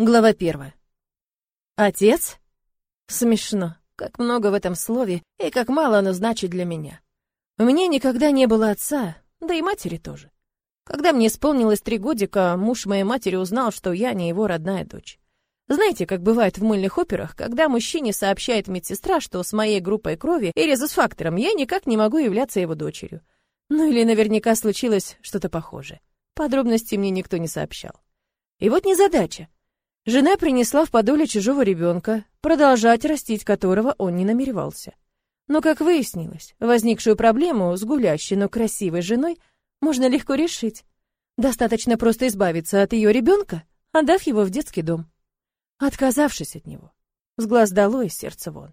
Глава первая. Отец? Смешно. Как много в этом слове и как мало оно значит для меня. У меня никогда не было отца, да и матери тоже. Когда мне исполнилось три годика, муж моей матери узнал, что я не его родная дочь. Знаете, как бывает в мыльных операх, когда мужчине сообщает медсестра, что с моей группой крови и резус-фактором я никак не могу являться его дочерью. Ну или наверняка случилось что-то похожее. Подробностей мне никто не сообщал. И вот незадача. Жена принесла в подоле чужого ребенка, продолжать растить которого он не намеревался. Но, как выяснилось, возникшую проблему с гулящей, но красивой женой можно легко решить. Достаточно просто избавиться от ее ребенка, отдав его в детский дом. Отказавшись от него. С глаз долой, сердце вон.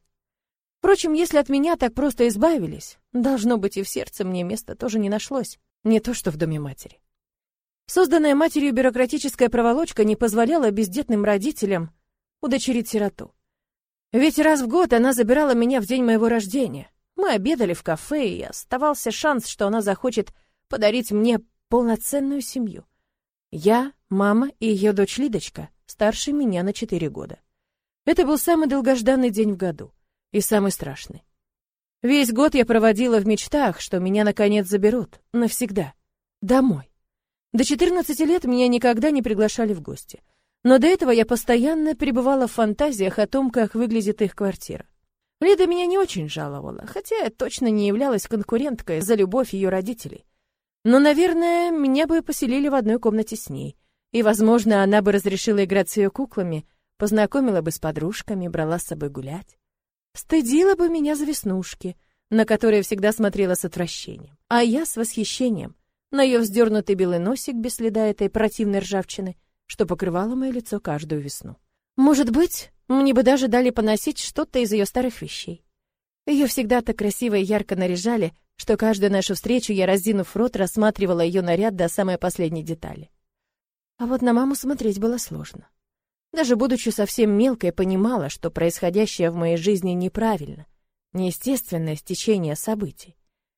Впрочем, если от меня так просто избавились, должно быть, и в сердце мне места тоже не нашлось. Не то, что в доме матери. Созданная матерью бюрократическая проволочка не позволяла бездетным родителям удочерить сироту. Ведь раз в год она забирала меня в день моего рождения. Мы обедали в кафе, и оставался шанс, что она захочет подарить мне полноценную семью. Я, мама и ее дочь Лидочка, старше меня на четыре года. Это был самый долгожданный день в году и самый страшный. Весь год я проводила в мечтах, что меня наконец заберут навсегда домой. До 14 лет меня никогда не приглашали в гости. Но до этого я постоянно пребывала в фантазиях о том, как выглядит их квартира. Лида меня не очень жаловала, хотя я точно не являлась конкуренткой за любовь ее родителей. Но, наверное, меня бы поселили в одной комнате с ней. И, возможно, она бы разрешила играть с ее куклами, познакомила бы с подружками, брала с собой гулять. Стыдила бы меня за веснушки, на которые всегда смотрела с отвращением, а я с восхищением — на ее вздернутый белый носик без следа этой противной ржавчины, что покрывало мое лицо каждую весну. Может быть, мне бы даже дали поносить что-то из ее старых вещей. Ее всегда так красиво и ярко наряжали, что каждую нашу встречу я, раздинув рот, рассматривала ее наряд до самой последней детали. А вот на маму смотреть было сложно. Даже будучи совсем мелкой, понимала, что происходящее в моей жизни неправильно, неестественное стечение событий.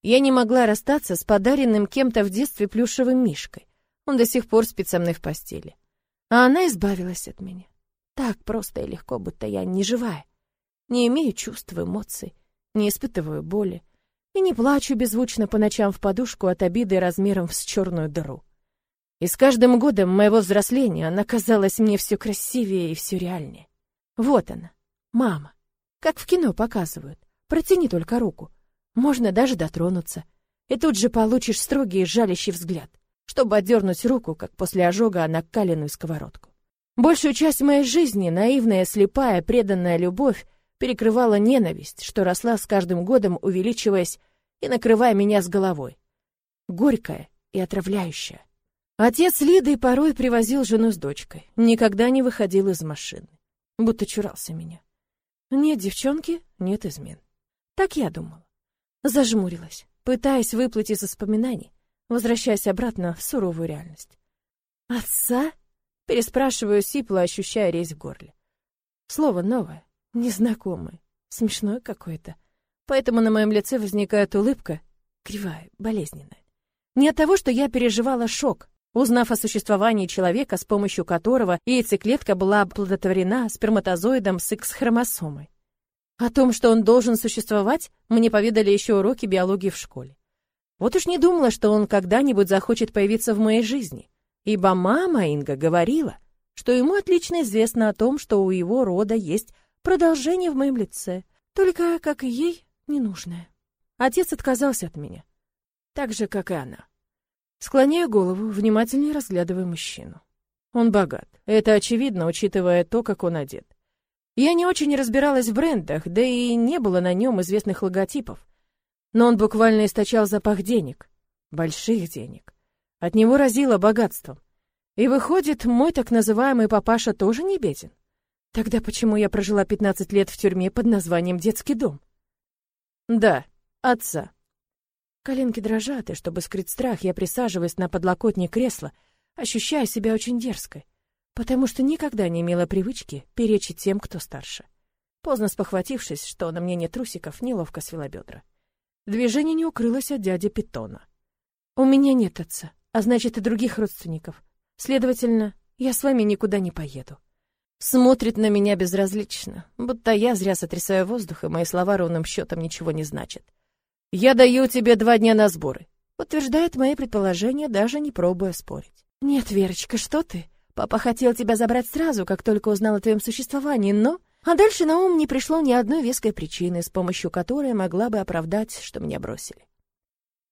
Я не могла расстаться с подаренным кем-то в детстве плюшевым мишкой. Он до сих пор спит со мной в постели. А она избавилась от меня. Так просто и легко, будто я не живая. Не имею чувств, эмоций, не испытываю боли и не плачу беззвучно по ночам в подушку от обиды размером с черную дыру. И с каждым годом моего взросления она казалась мне все красивее и все реальнее. Вот она, мама. Как в кино показывают. Протяни только руку. Можно даже дотронуться. И тут же получишь строгий и жалящий взгляд, чтобы отдернуть руку, как после ожога о накаленную сковородку. Большую часть моей жизни наивная, слепая, преданная любовь перекрывала ненависть, что росла с каждым годом, увеличиваясь и накрывая меня с головой. Горькая и отравляющая. Отец Лиды порой привозил жену с дочкой, никогда не выходил из машины, будто чурался меня. Нет девчонки, нет измен. Так я думала. Зажмурилась, пытаясь выплыть из воспоминаний, возвращаясь обратно в суровую реальность. «Отца?» — переспрашиваю сипло, ощущая резь в горле. Слово новое, незнакомое, смешное какое-то. Поэтому на моем лице возникает улыбка, кривая, болезненная. Не от того, что я переживала шок, узнав о существовании человека, с помощью которого яйцеклетка была оплодотворена сперматозоидом с X-хромосомой. О том, что он должен существовать, мне поведали еще уроки биологии в школе. Вот уж не думала, что он когда-нибудь захочет появиться в моей жизни, ибо мама Инга говорила, что ему отлично известно о том, что у его рода есть продолжение в моем лице, только, как и ей, ненужное. Отец отказался от меня, так же, как и она. Склоняю голову, внимательнее разглядывая мужчину. Он богат. Это очевидно, учитывая то, как он одет. Я не очень разбиралась в брендах, да и не было на нем известных логотипов. Но он буквально источал запах денег. Больших денег. От него разило богатством. И выходит, мой так называемый папаша тоже не беден. Тогда почему я прожила 15 лет в тюрьме под названием «Детский дом»? Да, отца. Коленки дрожат, и чтобы скрыть страх, я присаживаюсь на подлокотник кресла, ощущая себя очень дерзкой потому что никогда не имела привычки перечить тем, кто старше. Поздно спохватившись, что на мне нет трусиков, неловко свела бедра. Движение не укрылось от дяди Питона. «У меня нет отца, а значит и других родственников. Следовательно, я с вами никуда не поеду». Смотрит на меня безразлично, будто я зря сотрясаю воздух, и мои слова ровным счетом ничего не значат. «Я даю тебе два дня на сборы», — подтверждает мои предположения, даже не пробуя спорить. «Нет, Верочка, что ты? Папа хотел тебя забрать сразу, как только узнал о твоем существовании, но...» А дальше на ум не пришло ни одной веской причины, с помощью которой могла бы оправдать, что меня бросили.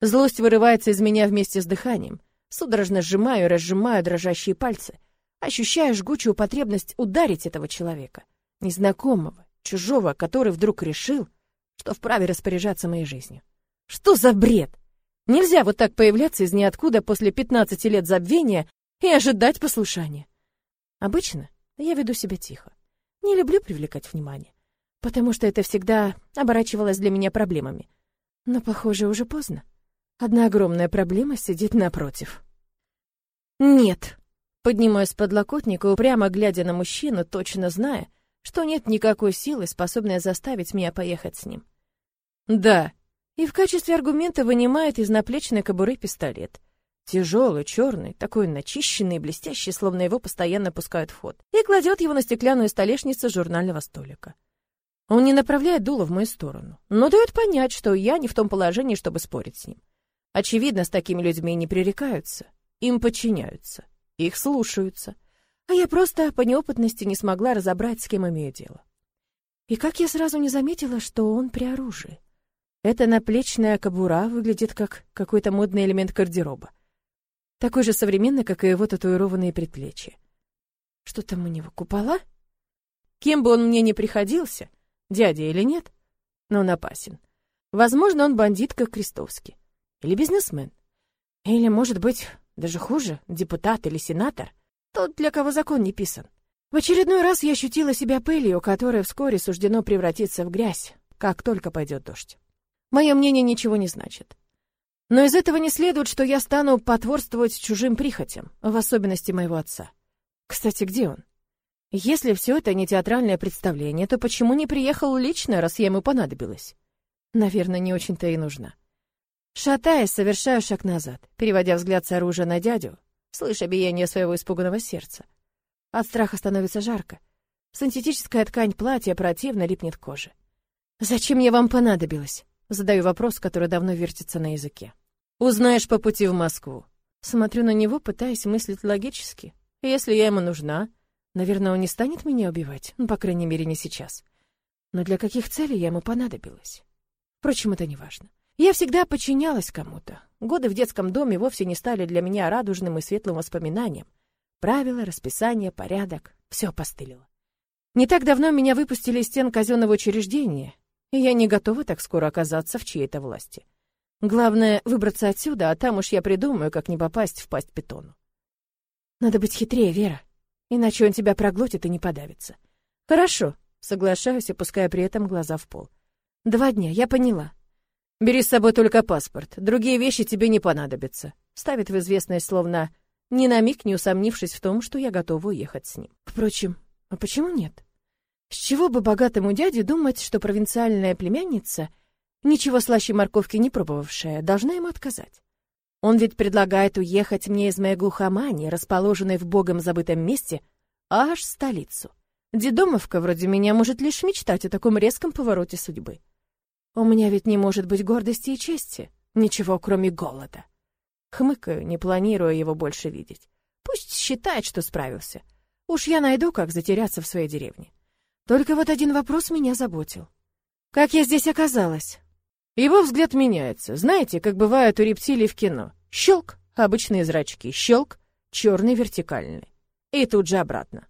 Злость вырывается из меня вместе с дыханием. Судорожно сжимаю и разжимаю дрожащие пальцы, ощущая жгучую потребность ударить этого человека, незнакомого, чужого, который вдруг решил, что вправе распоряжаться моей жизнью. Что за бред? Нельзя вот так появляться из ниоткуда после 15 лет забвения и ожидать послушания. Обычно я веду себя тихо. Не люблю привлекать внимание, потому что это всегда оборачивалось для меня проблемами. Но, похоже, уже поздно. Одна огромная проблема сидит напротив. Нет. Поднимаюсь с подлокотника, упрямо глядя на мужчину, точно зная, что нет никакой силы, способной заставить меня поехать с ним. Да. И в качестве аргумента вынимает из наплечной кобуры пистолет. Тяжелый, черный, такой начищенный и блестящий, словно его постоянно пускают в ход, и кладет его на стеклянную столешницу журнального столика. Он не направляет дуло в мою сторону, но дает понять, что я не в том положении, чтобы спорить с ним. Очевидно, с такими людьми не пререкаются, им подчиняются, их слушаются. А я просто по неопытности не смогла разобрать, с кем имею дело. И как я сразу не заметила, что он при оружии. Эта наплечная кобура выглядит как какой-то модный элемент гардероба. Такой же современный, как и его татуированные предплечья. Что там у него, купола? Кем бы он мне ни приходился, дядя или нет, но он опасен. Возможно, он бандит, как Крестовский. Или бизнесмен. Или, может быть, даже хуже, депутат или сенатор. Тот, для кого закон не писан. В очередной раз я ощутила себя пылью, которая вскоре суждено превратиться в грязь, как только пойдет дождь. Мое мнение ничего не значит. Но из этого не следует, что я стану потворствовать чужим прихотям, в особенности моего отца. Кстати, где он? Если все это не театральное представление, то почему не приехал лично, раз я ему понадобилась? Наверное, не очень-то и нужна. Шатаясь, совершаю шаг назад, переводя взгляд с оружия на дядю, слыша биение своего испуганного сердца. От страха становится жарко. Синтетическая ткань платья противно липнет к коже. «Зачем я вам понадобилась?» Задаю вопрос, который давно вертится на языке. «Узнаешь по пути в Москву». Смотрю на него, пытаясь мыслить логически. Если я ему нужна, наверное, он не станет меня убивать, ну, по крайней мере, не сейчас. Но для каких целей я ему понадобилась? Впрочем, это не важно. Я всегда подчинялась кому-то. Годы в детском доме вовсе не стали для меня радужным и светлым воспоминанием. Правила, расписание, порядок — все постылило. Не так давно меня выпустили из стен казенного учреждения, и я не готова так скоро оказаться в чьей-то власти. Главное — выбраться отсюда, а там уж я придумаю, как не попасть в пасть питону. Надо быть хитрее, Вера, иначе он тебя проглотит и не подавится. Хорошо, соглашаюсь, опуская при этом глаза в пол. Два дня, я поняла. Бери с собой только паспорт, другие вещи тебе не понадобятся. Ставит в известность, словно ни на миг не усомнившись в том, что я готова уехать с ним. Впрочем, а почему нет? С чего бы богатому дяде думать, что провинциальная племянница, ничего слаще морковки не пробовавшая, должна ему отказать? Он ведь предлагает уехать мне из моей глухомании, расположенной в богом забытом месте, аж в столицу. Дедомовка вроде меня может лишь мечтать о таком резком повороте судьбы. У меня ведь не может быть гордости и чести, ничего кроме голода. Хмыкаю, не планируя его больше видеть. Пусть считает, что справился. Уж я найду, как затеряться в своей деревне. Только вот один вопрос меня заботил. Как я здесь оказалась? Его взгляд меняется. Знаете, как бывает у рептилий в кино. Щелк, обычные зрачки, щелк, черный вертикальный. И тут же обратно.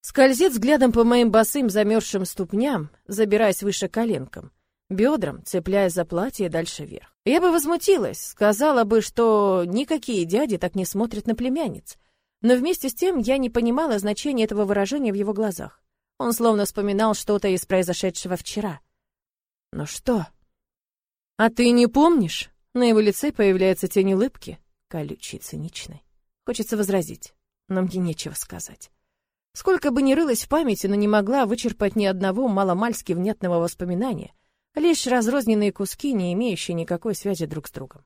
Скользит взглядом по моим босым замерзшим ступням, забираясь выше коленкам бедрам, цепляясь за платье дальше вверх. Я бы возмутилась, сказала бы, что никакие дяди так не смотрят на племянниц. Но вместе с тем я не понимала значения этого выражения в его глазах. Он словно вспоминал что-то из произошедшего вчера. Но что? А ты не помнишь? На его лице появляется тень улыбки, колючей, циничной. Хочется возразить, но мне нечего сказать. Сколько бы ни рылась в памяти, но не могла вычерпать ни одного маломальски внятного воспоминания — Лишь разрозненные куски, не имеющие никакой связи друг с другом.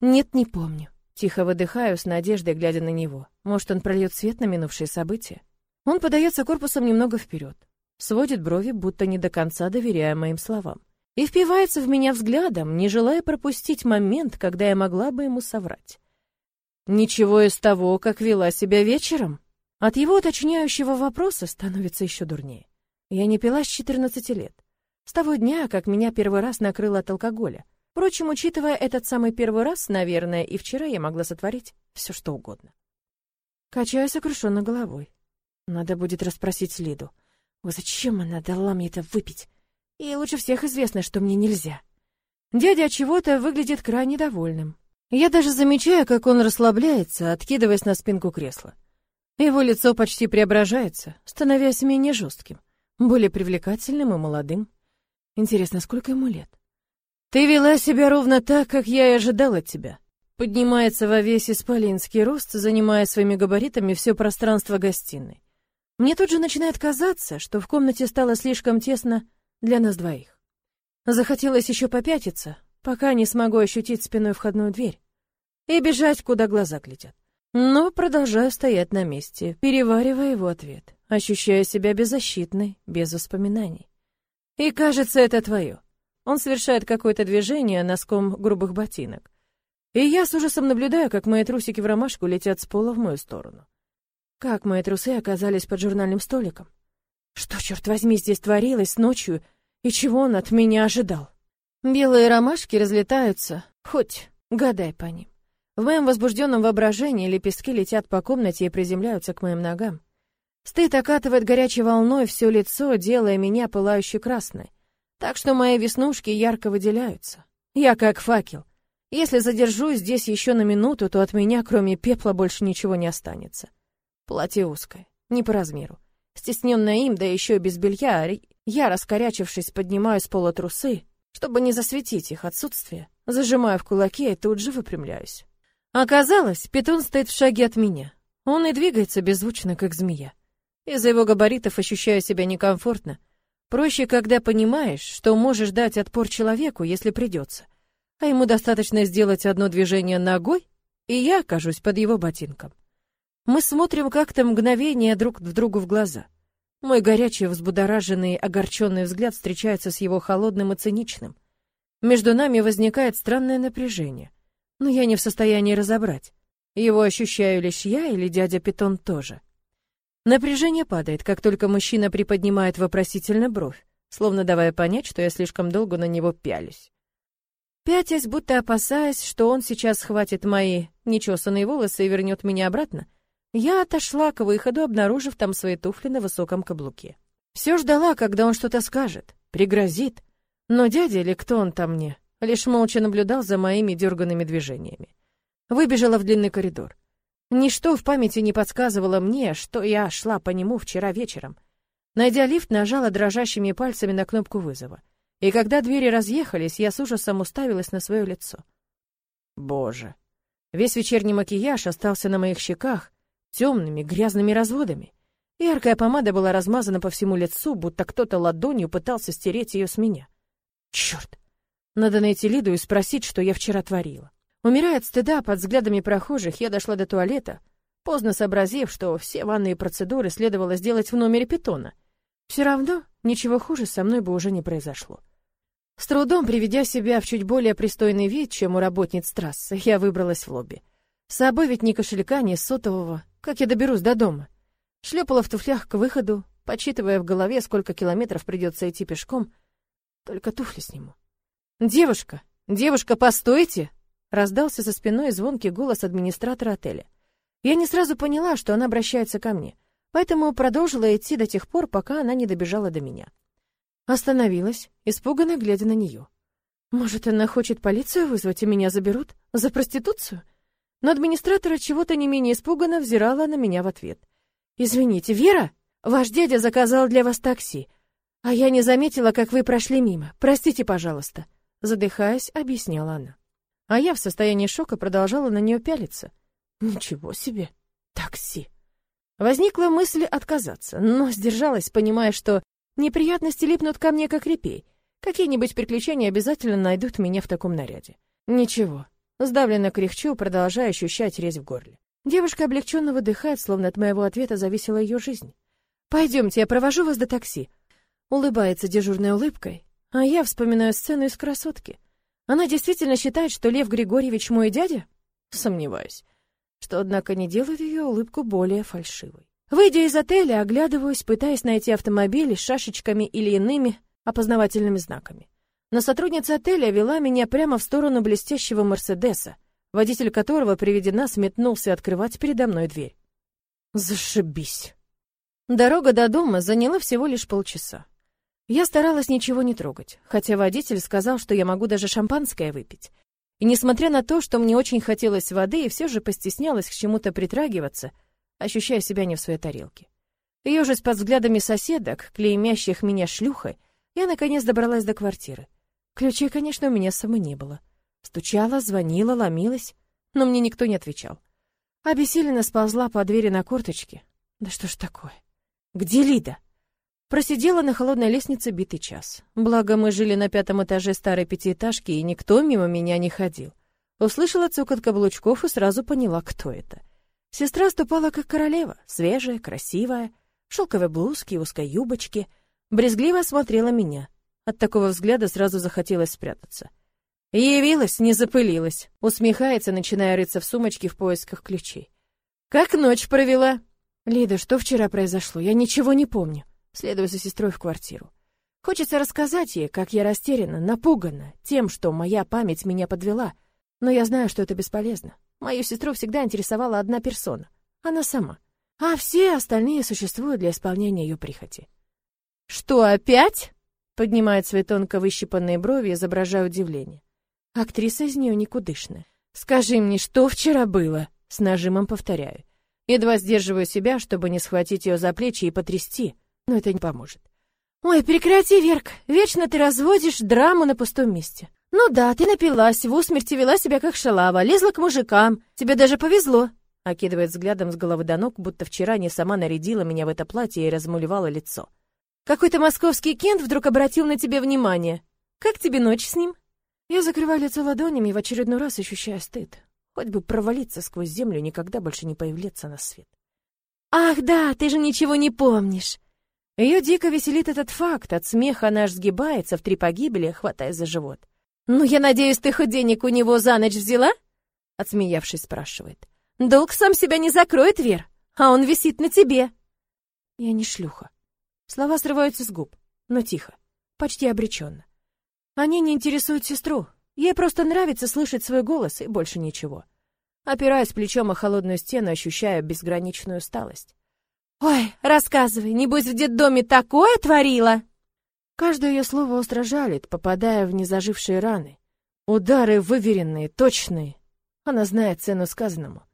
Нет, не помню. Тихо выдыхаю с надеждой, глядя на него. Может, он прольет свет на минувшие события? Он подается корпусом немного вперед, сводит брови, будто не до конца доверяя моим словам, и впивается в меня взглядом, не желая пропустить момент, когда я могла бы ему соврать. Ничего из того, как вела себя вечером. От его уточняющего вопроса становится еще дурнее. Я не пила с 14 лет. С того дня, как меня первый раз накрыло от алкоголя. Впрочем, учитывая этот самый первый раз, наверное, и вчера я могла сотворить все, что угодно. Качаю сокрушенно головой. Надо будет расспросить Лиду. Вот зачем она дала мне это выпить? И лучше всех известно, что мне нельзя. Дядя чего-то выглядит крайне довольным. Я даже замечаю, как он расслабляется, откидываясь на спинку кресла. Его лицо почти преображается, становясь менее жестким, более привлекательным и молодым. Интересно, сколько ему лет? Ты вела себя ровно так, как я и ожидал от тебя. Поднимается во весь исполинский рост, занимая своими габаритами все пространство гостиной. Мне тут же начинает казаться, что в комнате стало слишком тесно для нас двоих. Захотелось еще попятиться, пока не смогу ощутить спиной входную дверь и бежать, куда глаза глядят. Но продолжаю стоять на месте, переваривая его ответ, ощущая себя беззащитной, без воспоминаний. И кажется, это твое. Он совершает какое-то движение носком грубых ботинок. И я с ужасом наблюдаю, как мои трусики в ромашку летят с пола в мою сторону. Как мои трусы оказались под журнальным столиком? Что, черт возьми, здесь творилось ночью, и чего он от меня ожидал? Белые ромашки разлетаются, хоть гадай по ним. В моем возбужденном воображении лепестки летят по комнате и приземляются к моим ногам. Стыд окатывает горячей волной все лицо, делая меня пылающе красной. Так что мои веснушки ярко выделяются. Я как факел. Если задержусь здесь еще на минуту, то от меня, кроме пепла, больше ничего не останется. Платье узкое, не по размеру. Стесненная им, да еще и без белья, я, раскорячившись, поднимаю с пола трусы, чтобы не засветить их отсутствие, зажимаю в кулаке и тут же выпрямляюсь. Оказалось, питон стоит в шаге от меня. Он и двигается беззвучно, как змея. Из-за его габаритов ощущаю себя некомфортно. Проще, когда понимаешь, что можешь дать отпор человеку, если придется. А ему достаточно сделать одно движение ногой, и я окажусь под его ботинком. Мы смотрим как-то мгновение друг в другу в глаза. Мой горячий, взбудораженный, огорченный взгляд встречается с его холодным и циничным. Между нами возникает странное напряжение но я не в состоянии разобрать. Его ощущаю лишь я или дядя Питон тоже. Напряжение падает, как только мужчина приподнимает вопросительно бровь, словно давая понять, что я слишком долго на него пялюсь. Пятясь, будто опасаясь, что он сейчас схватит мои нечесанные волосы и вернет меня обратно, я отошла к выходу, обнаружив там свои туфли на высоком каблуке. Все ждала, когда он что-то скажет, пригрозит. Но дядя или кто он там мне, лишь молча наблюдал за моими дерганными движениями. Выбежала в длинный коридор. Ничто в памяти не подсказывало мне, что я шла по нему вчера вечером. Найдя лифт, нажала дрожащими пальцами на кнопку вызова. И когда двери разъехались, я с ужасом уставилась на свое лицо. Боже! Весь вечерний макияж остался на моих щеках темными грязными разводами. Яркая помада была размазана по всему лицу, будто кто-то ладонью пытался стереть ее с меня. Черт! Надо найти Лиду и спросить, что я вчера творила. Умирая от стыда под взглядами прохожих, я дошла до туалета, поздно сообразив, что все ванные процедуры следовало сделать в номере питона. Все равно ничего хуже со мной бы уже не произошло. С трудом приведя себя в чуть более пристойный вид, чем у работниц трассы, я выбралась в лобби. С собой ведь ни кошелька, ни сотового. Как я доберусь до дома? Шлепала в туфлях к выходу, подсчитывая в голове, сколько километров придется идти пешком. Только туфли сниму. «Девушка! Девушка, постойте!» Раздался за спиной звонкий голос администратора отеля. Я не сразу поняла, что она обращается ко мне, поэтому продолжила идти до тех пор, пока она не добежала до меня. Остановилась, испуганно глядя на нее. Может, она хочет полицию вызвать и меня заберут? За проституцию? Но администратора чего-то не менее испуганно взирала на меня в ответ. «Извините, Вера, ваш дядя заказал для вас такси, а я не заметила, как вы прошли мимо. Простите, пожалуйста» задыхаясь, объясняла она. А я в состоянии шока продолжала на нее пялиться. Ничего себе! Такси! Возникла мысль отказаться, но сдержалась, понимая, что неприятности липнут ко мне как репей. Какие-нибудь приключения обязательно найдут меня в таком наряде. Ничего. Сдавленно кряхчу, продолжая ощущать резь в горле. Девушка облегченно выдыхает, словно от моего ответа зависела ее жизнь. Пойдемте, я провожу вас до такси. Улыбается дежурной улыбкой, а я вспоминаю сцену из «Красотки». Она действительно считает, что Лев Григорьевич мой дядя? Сомневаюсь. Что, однако, не делает ее улыбку более фальшивой. Выйдя из отеля, оглядываюсь, пытаясь найти автомобиль с шашечками или иными опознавательными знаками. Но сотрудница отеля вела меня прямо в сторону блестящего Мерседеса, водитель которого при виде нас метнулся открывать передо мной дверь. Зашибись. Дорога до дома заняла всего лишь полчаса. Я старалась ничего не трогать, хотя водитель сказал, что я могу даже шампанское выпить. И несмотря на то, что мне очень хотелось воды, и все же постеснялась к чему-то притрагиваться, ощущая себя не в своей тарелке. Ёжись под взглядами соседок, клеймящих меня шлюхой, я наконец добралась до квартиры. Ключей, конечно, у меня самой не было. Стучала, звонила, ломилась, но мне никто не отвечал. Обессиленно сползла по двери на корточки. Да что ж такое? Где Лида? Просидела на холодной лестнице битый час. Благо мы жили на пятом этаже старой пятиэтажки, и никто мимо меня не ходил. Услышала цокот каблучков и сразу поняла, кто это. Сестра ступала как королева, свежая, красивая, в шелковой блузке и узкой юбочке, брезгливо смотрела меня. От такого взгляда сразу захотелось спрятаться. Явилась, не запылилась, усмехается, начиная рыться в сумочке в поисках ключей. Как ночь провела? Лида, что вчера произошло? Я ничего не помню. Следую за сестрой в квартиру. Хочется рассказать ей, как я растеряна, напугана тем, что моя память меня подвела, но я знаю, что это бесполезно. Мою сестру всегда интересовала одна персона — она сама. А все остальные существуют для исполнения ее прихоти. «Что, опять?» — поднимает свои тонко выщипанные брови, изображая удивление. Актриса из нее никудышная. «Скажи мне, что вчера было?» — с нажимом повторяю. Едва сдерживаю себя, чтобы не схватить ее за плечи и потрясти, но это не поможет. «Ой, прекрати, Верк, вечно ты разводишь драму на пустом месте. Ну да, ты напилась, в усмерти вела себя как шалава, лезла к мужикам, тебе даже повезло». Окидывает взглядом с головы до ног, будто вчера не сама нарядила меня в это платье и размулевала лицо. «Какой-то московский кент вдруг обратил на тебя внимание. Как тебе ночь с ним?» Я закрываю лицо ладонями в очередной раз ощущаю стыд. Хоть бы провалиться сквозь землю, никогда больше не появляться на свет. «Ах, да, ты же ничего не помнишь!» Ее дико веселит этот факт, от смеха она аж сгибается в три погибели, хватая за живот. «Ну, я надеюсь, ты хоть денег у него за ночь взяла?» Отсмеявшись, спрашивает. «Долг сам себя не закроет, Вер, а он висит на тебе». Я не шлюха. Слова срываются с губ, но тихо, почти обреченно. Они не интересуют сестру, Ей просто нравится слышать свой голос и больше ничего. Опираясь плечом о холодную стену, ощущая безграничную усталость. «Ой, рассказывай, небось в детдоме такое творила?» Каждое ее слово остро жалит, попадая в незажившие раны. Удары выверенные, точные. Она знает цену сказанному.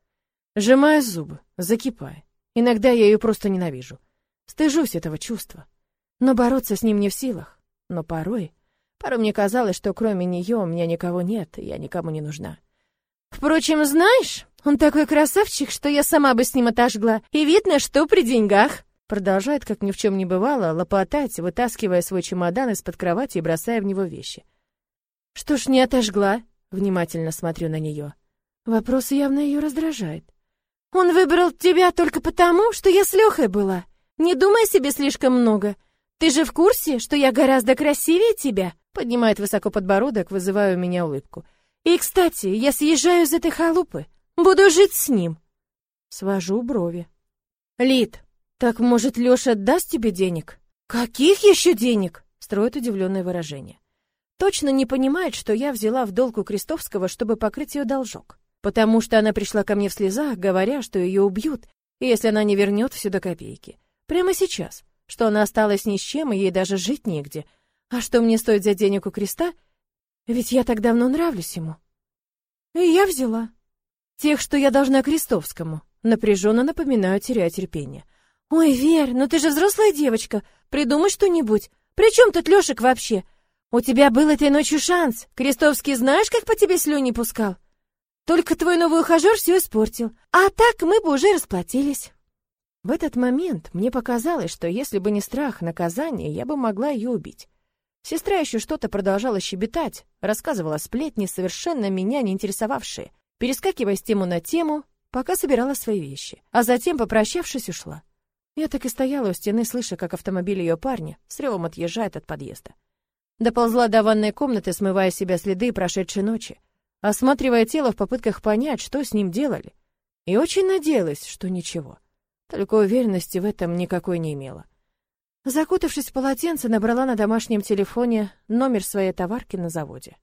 Сжимая зубы, закипая. Иногда я ее просто ненавижу. Стыжусь этого чувства. Но бороться с ним не в силах. Но порой Порой мне казалось, что кроме нее у меня никого нет, и я никому не нужна. Впрочем, знаешь, он такой красавчик, что я сама бы с ним отожгла. И видно, что при деньгах. Продолжает, как ни в чем не бывало, лопотать, вытаскивая свой чемодан из-под кровати и бросая в него вещи. Что ж не отожгла? Внимательно смотрю на нее. Вопрос явно ее раздражает. Он выбрал тебя только потому, что я с Лехой была. Не думай себе слишком много. Ты же в курсе, что я гораздо красивее тебя? Поднимает высоко подбородок, вызывая у меня улыбку. И, кстати, я съезжаю из этой халупы. Буду жить с ним. Свожу брови. Лид, так может Лёша даст тебе денег? Каких еще денег? Строит удивленное выражение. Точно не понимает, что я взяла в долг у Крестовского, чтобы покрыть ее должок. Потому что она пришла ко мне в слезах, говоря, что ее убьют, если она не вернет все до копейки. Прямо сейчас. Что она осталась ни с чем, и ей даже жить негде — а что мне стоит взять денег у креста? Ведь я так давно нравлюсь ему. И я взяла. Тех, что я должна Крестовскому. Напряженно напоминаю, теряя терпение. Ой, Вер, ну ты же взрослая девочка. Придумай что-нибудь. При чем тут Лешек вообще? У тебя был этой ночью шанс. Крестовский знаешь, как по тебе слюни пускал? Только твой новый ухажер все испортил. А так мы бы уже расплатились. В этот момент мне показалось, что если бы не страх наказания, я бы могла ее убить. Сестра еще что-то продолжала щебетать, рассказывала сплетни, совершенно меня не интересовавшие, перескакивая с тему на тему, пока собирала свои вещи, а затем, попрощавшись, ушла. Я так и стояла у стены, слыша, как автомобиль ее парня с ревом отъезжает от подъезда. Доползла до ванной комнаты, смывая себя следы прошедшей ночи, осматривая тело в попытках понять, что с ним делали. И очень надеялась, что ничего. Только уверенности в этом никакой не имела. Закутавшись в полотенце, набрала на домашнем телефоне номер своей товарки на заводе.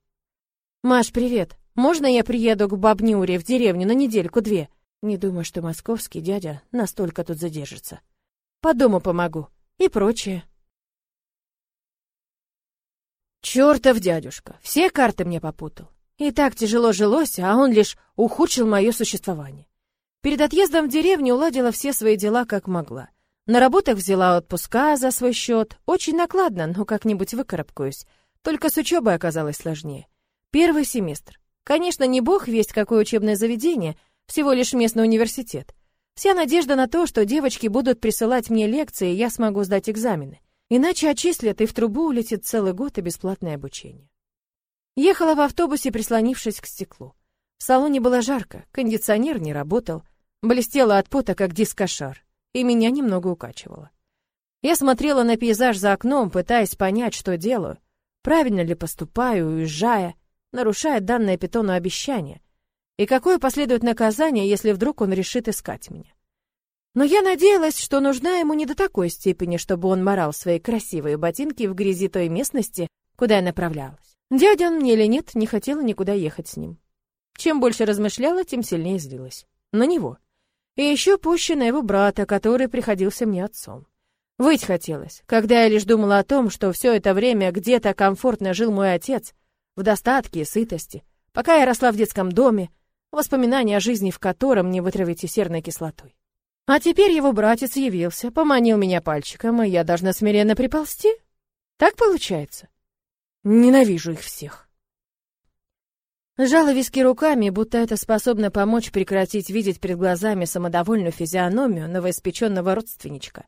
«Маш, привет. Можно я приеду к бабнюре в деревню на недельку-две?» Не думаю, что московский дядя настолько тут задержится. По дому помогу. И прочее. Чёртов дядюшка, все карты мне попутал. И так тяжело жилось, а он лишь ухудшил мое существование. Перед отъездом в деревню уладила все свои дела как могла. На работах взяла отпуска за свой счет. Очень накладно, но как-нибудь выкарабкаюсь. Только с учебой оказалось сложнее. Первый семестр. Конечно, не бог весть какое учебное заведение, всего лишь местный университет. Вся надежда на то, что девочки будут присылать мне лекции, и я смогу сдать экзамены. Иначе отчислят, и в трубу улетит целый год и бесплатное обучение. Ехала в автобусе, прислонившись к стеклу. В салоне было жарко, кондиционер не работал, блестела от пота, как дискошар, и меня немного укачивало. Я смотрела на пейзаж за окном, пытаясь понять, что делаю, правильно ли поступаю, уезжая, нарушая данное питону обещание, и какое последует наказание, если вдруг он решит искать меня. Но я надеялась, что нужна ему не до такой степени, чтобы он морал свои красивые ботинки в грязи той местности, куда я направлялась. Дядя он мне или нет, не хотела никуда ехать с ним. Чем больше размышляла, тем сильнее злилась. На него. И еще пуще на его брата, который приходился мне отцом. Выть хотелось, когда я лишь думала о том, что все это время где-то комфортно жил мой отец, в достатке и сытости, пока я росла в детском доме, воспоминания о жизни в котором не вытравите серной кислотой. А теперь его братец явился, поманил меня пальчиком, и я должна смиренно приползти? Так получается? Ненавижу их всех. Сжала виски руками, будто это способно помочь прекратить видеть перед глазами самодовольную физиономию новоиспеченного родственничка.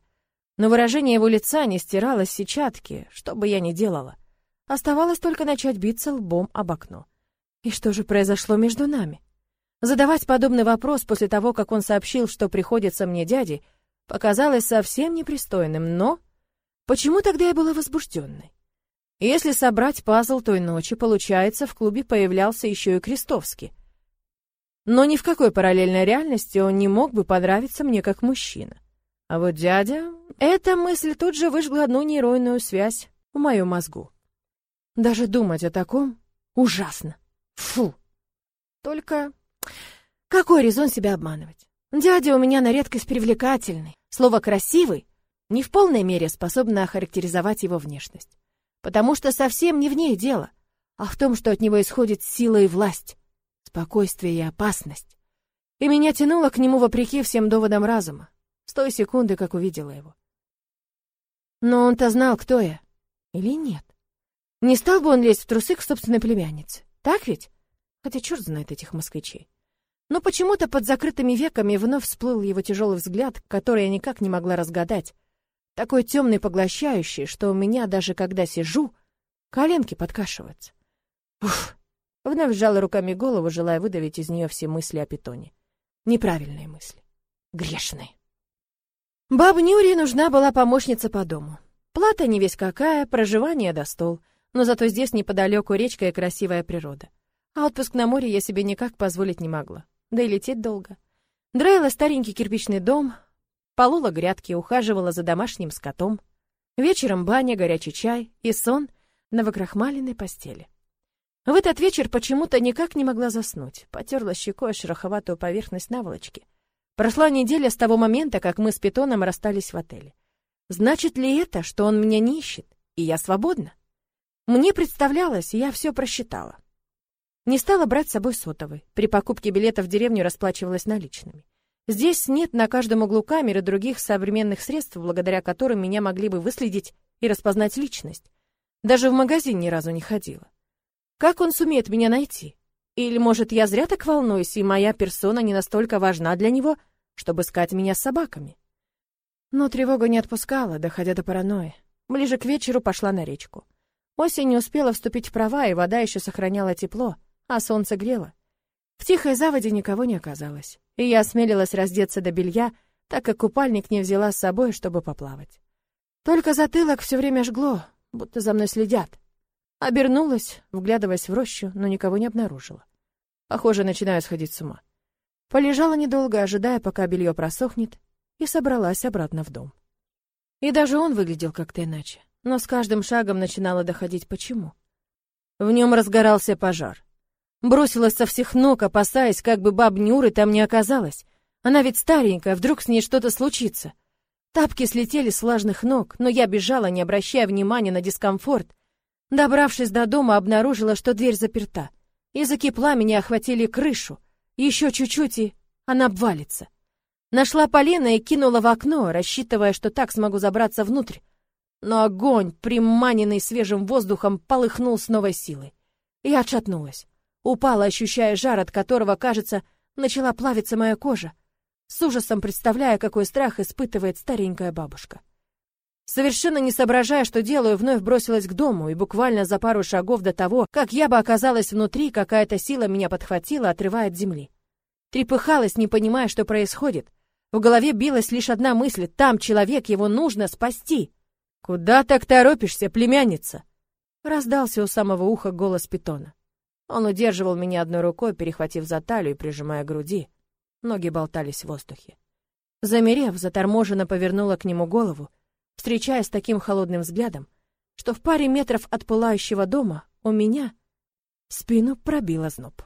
Но выражение его лица не стиралось сетчатки, что бы я ни делала. Оставалось только начать биться лбом об окно. И что же произошло между нами? Задавать подобный вопрос после того, как он сообщил, что приходится мне дяде, показалось совсем непристойным, но... Почему тогда я была возбужденной? Если собрать пазл той ночи, получается, в клубе появлялся еще и Крестовский. Но ни в какой параллельной реальности он не мог бы понравиться мне как мужчина. А вот дядя... Эта мысль тут же выжгла одну нейронную связь в моем мозгу. Даже думать о таком ужасно. Фу. Только какой резон себя обманывать? Дядя у меня на редкость привлекательный. Слово «красивый» не в полной мере способно охарактеризовать его внешность потому что совсем не в ней дело, а в том, что от него исходит сила и власть, спокойствие и опасность. И меня тянуло к нему вопреки всем доводам разума, с той секунды, как увидела его. Но он-то знал, кто я. Или нет? Не стал бы он лезть в трусы к собственной племяннице, так ведь? Хотя черт знает этих москвичей. Но почему-то под закрытыми веками вновь всплыл его тяжелый взгляд, который я никак не могла разгадать, такой темный поглощающий, что у меня даже когда сижу, коленки подкашиваются. Уф! Вновь сжала руками голову, желая выдавить из нее все мысли о питоне. Неправильные мысли. Грешные. Баб Нюре нужна была помощница по дому. Плата не весь какая, проживание до стол. Но зато здесь неподалеку речка и красивая природа. А отпуск на море я себе никак позволить не могла. Да и лететь долго. Драила старенький кирпичный дом, полола грядки, ухаживала за домашним скотом. Вечером баня, горячий чай и сон на выкрахмаленной постели. В этот вечер почему-то никак не могла заснуть, потерла щекой шероховатую поверхность наволочки. Прошла неделя с того момента, как мы с Питоном расстались в отеле. Значит ли это, что он меня не ищет, и я свободна? Мне представлялось, я все просчитала. Не стала брать с собой сотовый. При покупке билета в деревню расплачивалась наличными. Здесь нет на каждом углу камеры других современных средств, благодаря которым меня могли бы выследить и распознать личность. Даже в магазин ни разу не ходила. Как он сумеет меня найти? Или, может, я зря так волнуюсь, и моя персона не настолько важна для него, чтобы искать меня с собаками? Но тревога не отпускала, доходя до паранойи. Ближе к вечеру пошла на речку. Осень не успела вступить в права, и вода еще сохраняла тепло, а солнце грело. В тихой заводе никого не оказалось, и я осмелилась раздеться до белья, так как купальник не взяла с собой, чтобы поплавать. Только затылок все время жгло, будто за мной следят. Обернулась, вглядываясь в рощу, но никого не обнаружила. Похоже, начинаю сходить с ума. Полежала недолго, ожидая, пока белье просохнет, и собралась обратно в дом. И даже он выглядел как-то иначе, но с каждым шагом начинало доходить почему. В нем разгорался пожар. Бросилась со всех ног, опасаясь, как бы баб Нюры там не оказалась. Она ведь старенькая, вдруг с ней что-то случится. Тапки слетели с влажных ног, но я бежала, не обращая внимания на дискомфорт. Добравшись до дома, обнаружила, что дверь заперта. Языки пламени охватили крышу. Еще чуть-чуть, и она обвалится. Нашла Полина и кинула в окно, рассчитывая, что так смогу забраться внутрь. Но огонь, приманенный свежим воздухом, полыхнул с новой силой. Я отшатнулась. Упала, ощущая жар, от которого, кажется, начала плавиться моя кожа с ужасом представляя, какой страх испытывает старенькая бабушка. Совершенно не соображая, что делаю, вновь бросилась к дому, и буквально за пару шагов до того, как я бы оказалась внутри, какая-то сила меня подхватила, отрывая от земли. Трепыхалась, не понимая, что происходит. В голове билась лишь одна мысль — там человек, его нужно спасти. «Куда так торопишься, племянница?» Раздался у самого уха голос питона. Он удерживал меня одной рукой, перехватив за талию и прижимая к груди. Ноги болтались в воздухе. Замерев, заторможенно повернула к нему голову, встречаясь с таким холодным взглядом, что в паре метров от пылающего дома у меня спину пробило зноб.